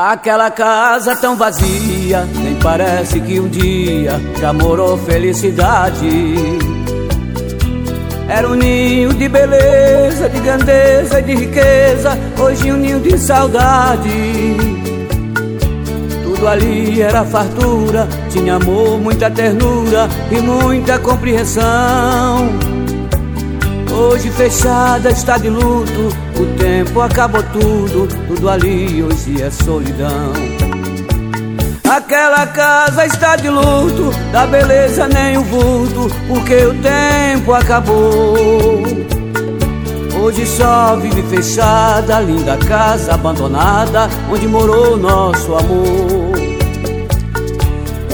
Aquela casa tão vazia, nem parece que um dia já morou felicidade. Era um ninho de beleza, de grandeza e de riqueza, hoje um ninho de saudade. Tudo ali era fartura, tinha amor, muita ternura e muita compreensão. Hoje fechada está de luto, o tempo acabou tudo, tudo ali hoje é solidão. Aquela casa está de luto, da beleza nem o vulto, porque o tempo acabou. Hoje só vive fechada, linda casa abandonada, onde morou nosso amor.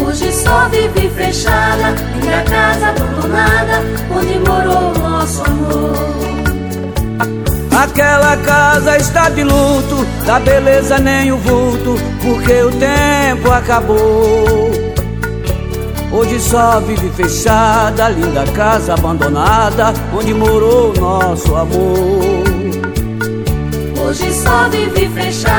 Hoje só vive fechada, linda casa abandonada, onde morou Aquela casa está de luto, da beleza nem o vulto, porque o tempo acabou. Hoje só vive fechada, linda casa abandonada, onde morou nosso amor. Hoje só vive fechada,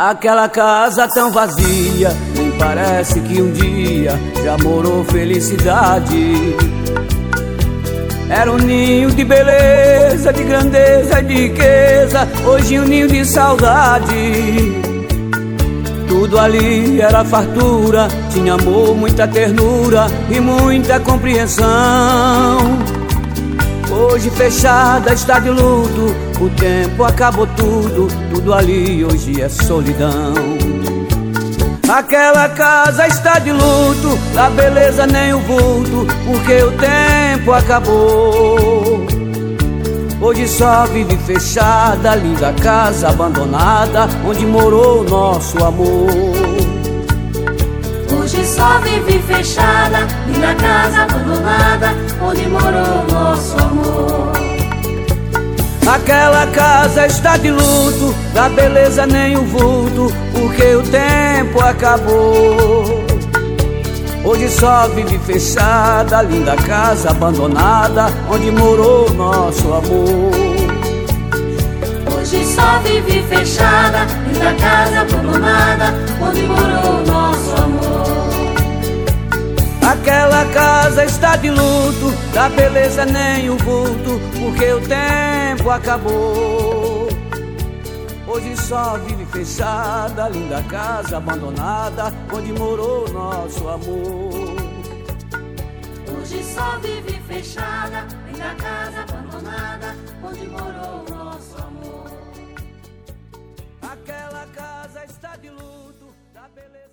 Aquela casa tão vazia, nem parece que um dia já morou felicidade. Era um ninho de beleza, de grandeza de riqueza, hoje um ninho de saudade. Tudo ali era fartura, tinha amor, muita ternura e muita compreensão. Hoje fechada está de luto, o tempo acabou tudo, tudo ali hoje é solidão. Aquela casa está de luto, da beleza nem o vulto, porque o tempo acabou. Hoje só vive fechada, linda casa abandonada, onde morou nosso amor. Hoje só vive fechada, linda casa abandonada, onde morou nosso amor. Aquela casa está de luto, da beleza nem o vulto, porque o tempo acabou. Hoje só vive fechada, linda casa abandonada, onde morou nosso amor. Hoje só vive fechada, linda casa casa está de luto, da beleza nem o vulto, porque o tempo acabou. Hoje só vive fechada, linda casa abandonada, onde morou nosso amor. Hoje só vive fechada, linda casa abandonada, onde morou nosso amor. Aquela casa está de luto, da beleza